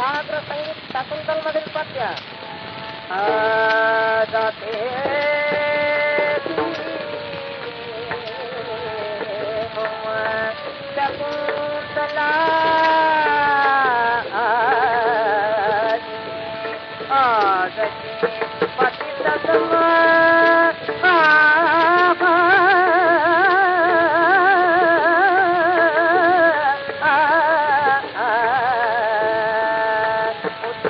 सागर संगीत शाकुंतल मधील पद्य आ, शकुंतला आगती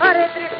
Hare Krishna.